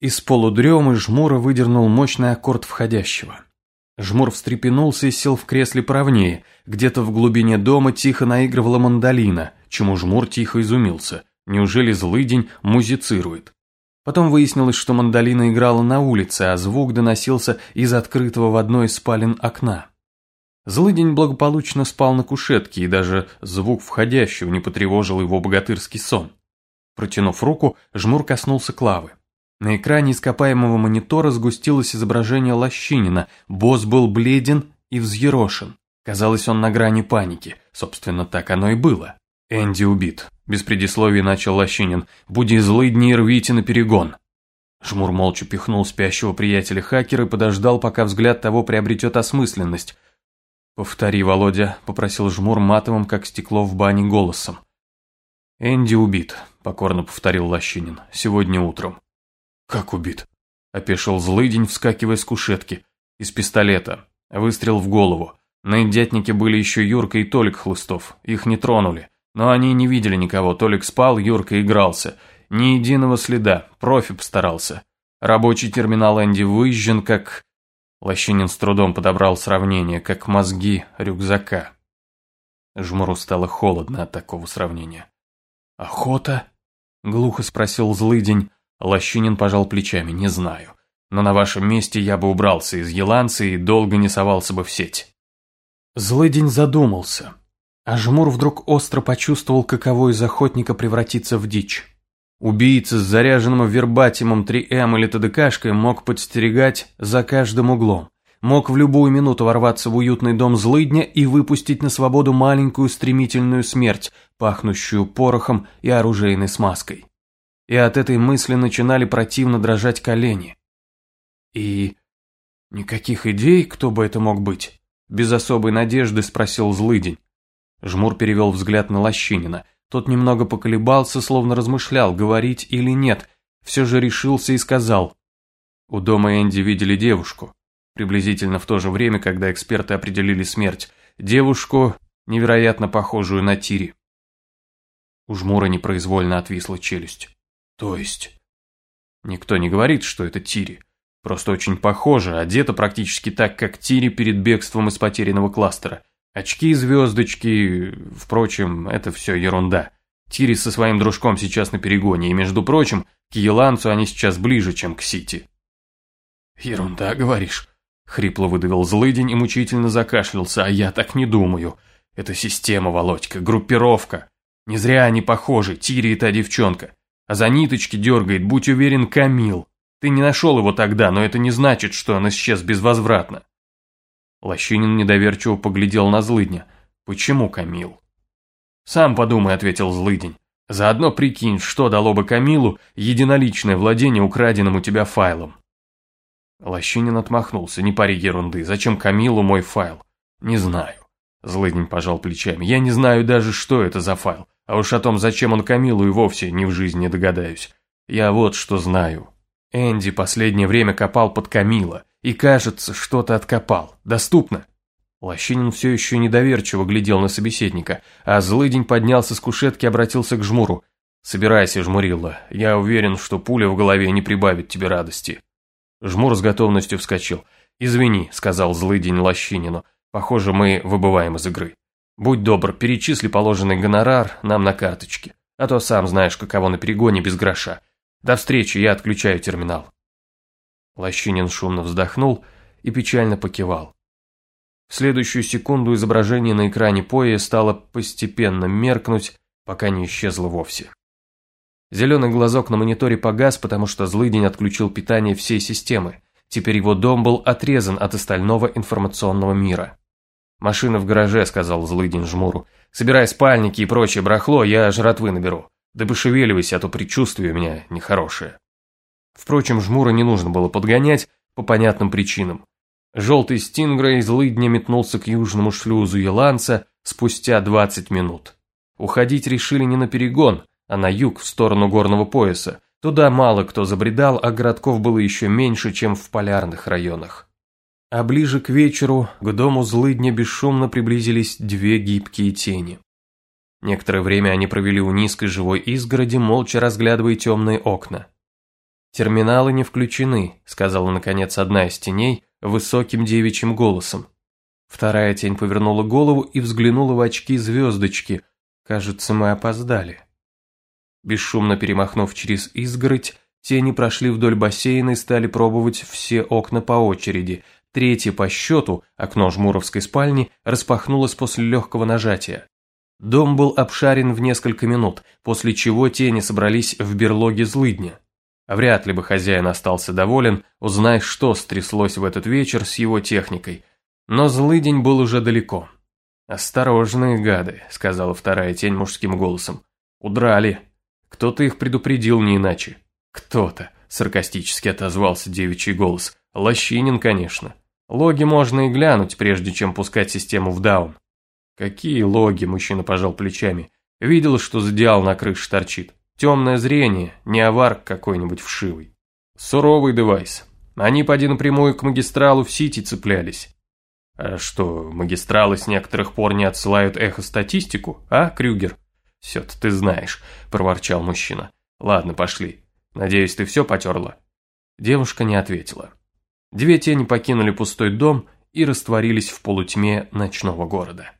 Из полудремы Жмура выдернул мощный аккорд входящего. Жмур встрепенулся и сел в кресле поровнее. Где-то в глубине дома тихо наигрывала мандолина, чему Жмур тихо изумился. Неужели злый день музицирует? Потом выяснилось, что мандолина играла на улице, а звук доносился из открытого в одной из спален окна. Злыдень благополучно спал на кушетке, и даже звук входящего не потревожил его богатырский сон. Протянув руку, Жмур коснулся клавы. На экране ископаемого монитора сгустилось изображение Лощинина. Босс был бледен и взъерошен. Казалось, он на грани паники. Собственно, так оно и было. «Энди убит», – без предисловий начал Лощинин. «Буди злы дни рвите на перегон». Жмур молча пихнул спящего приятеля хакера и подождал, пока взгляд того приобретет осмысленность. «Повтори, Володя», – попросил Жмур матовым, как стекло в бане, голосом. «Энди убит», – покорно повторил Лощинин. «Сегодня утром». «Как убит?» – опешил злыдень, вскакивая с кушетки. Из пистолета. Выстрел в голову. На индятнике были еще Юрка и Толик Хлыстов. Их не тронули. Но они не видели никого. Толик спал, Юрка игрался. Ни единого следа. Профи постарался. Рабочий терминал Энди выжжен, как... Лощинин с трудом подобрал сравнение, как мозги рюкзака. Жмуру стало холодно от такого сравнения. «Охота?» – глухо спросил злыдень. Лощинин пожал плечами, не знаю. Но на вашем месте я бы убрался из Еланцы и долго не совался бы в сеть. Злыдень задумался. А Жмур вдруг остро почувствовал, каково из охотника превратиться в дичь. Убийца с заряженным вербатимом 3М или ТДКшкой мог подстерегать за каждым углом. Мог в любую минуту ворваться в уютный дом злыдня и выпустить на свободу маленькую стремительную смерть, пахнущую порохом и оружейной смазкой и от этой мысли начинали противно дрожать колени. И никаких идей, кто бы это мог быть? Без особой надежды спросил злыдень. Жмур перевел взгляд на Лощинина. Тот немного поколебался, словно размышлял, говорить или нет. Все же решился и сказал. У дома Энди видели девушку. Приблизительно в то же время, когда эксперты определили смерть. Девушку, невероятно похожую на Тири. У Жмура непроизвольно отвисла челюсть. То есть? Никто не говорит, что это Тири. Просто очень похоже, одета практически так, как Тири перед бегством из потерянного кластера. Очки, звездочки, впрочем, это все ерунда. Тири со своим дружком сейчас на перегоне, и, между прочим, к Еланцу они сейчас ближе, чем к Сити. «Ерунда, говоришь?» — хрипло выдавил злыдень и мучительно закашлялся, а я так не думаю. Это система, Володька, группировка. Не зря они похожи, Тири и та девчонка. А за ниточки дергает, будь уверен, Камил. Ты не нашел его тогда, но это не значит, что он исчез безвозвратно. Лощинин недоверчиво поглядел на злыдня. Почему Камил? Сам подумай, ответил злыдень. Заодно прикинь, что дало бы Камилу единоличное владение украденным у тебя файлом. Лощинин отмахнулся. Не пари ерунды. Зачем Камилу мой файл? Не знаю. Злыдень пожал плечами. Я не знаю даже, что это за файл. А уж о том, зачем он Камилу и вовсе ни в жизни не догадаюсь. Я вот что знаю. Энди последнее время копал под Камила. И, кажется, что-то откопал. Доступно. Лощинин все еще недоверчиво глядел на собеседника, а злыдень поднялся с кушетки и обратился к жмуру. «Собирайся, жмурилла. Я уверен, что пуля в голове не прибавит тебе радости». Жмур с готовностью вскочил. «Извини», — сказал злыдень Лощинину. «Похоже, мы выбываем из игры». Будь добр, перечисли положенный гонорар нам на карточке, а то сам знаешь, каково на перегоне без гроша. До встречи, я отключаю терминал. Лощинин шумно вздохнул и печально покивал. В следующую секунду изображение на экране поя стало постепенно меркнуть, пока не исчезло вовсе. Зеленый глазок на мониторе погас, потому что злыдень отключил питание всей системы. Теперь его дом был отрезан от остального информационного мира. «Машина в гараже», — сказал злыдень жмуру. «Собирай спальники и прочее барахло, я жратвы наберу. Да пошевеливайся, а то предчувствие у меня нехорошее». Впрочем, жмура не нужно было подгонять по понятным причинам. Желтый стингрей злыдня метнулся к южному шлюзу Еланца спустя 20 минут. Уходить решили не на перегон, а на юг, в сторону горного пояса. Туда мало кто забредал, а городков было еще меньше, чем в полярных районах. А ближе к вечеру к дому злыдня бесшумно приблизились две гибкие тени. Некоторое время они провели у низкой живой изгороди, молча разглядывая темные окна. «Терминалы не включены», — сказала наконец одна из теней высоким девичьим голосом. Вторая тень повернула голову и взглянула в очки звездочки. «Кажется, мы опоздали». Бесшумно перемахнув через изгородь, тени прошли вдоль бассейна и стали пробовать все окна по очереди. Третье по счету, окно жмуровской спальни, распахнулось после легкого нажатия. Дом был обшарен в несколько минут, после чего тени собрались в берлоге злыдня. Вряд ли бы хозяин остался доволен, узнай, что стряслось в этот вечер с его техникой. Но злыдень был уже далеко. «Осторожные гады», — сказала вторая тень мужским голосом. «Удрали. Кто-то их предупредил не иначе». «Кто-то», — саркастически отозвался девичий голос. «Лощинин, конечно. Логи можно и глянуть, прежде чем пускать систему в даун». «Какие логи?» – мужчина пожал плечами. «Видел, что задиал на крыше торчит. Темное зрение, не аварк какой-нибудь вшивый. Суровый девайс. Они поди напрямую к магистралу в Сити цеплялись. А что, магистралы с некоторых пор не отсылают эхо-статистику, а, Крюгер? Все-то ты знаешь, проворчал мужчина. Ладно, пошли. Надеюсь, ты все потерла? Девушка не ответила. Две тени покинули пустой дом и растворились в полутьме ночного города.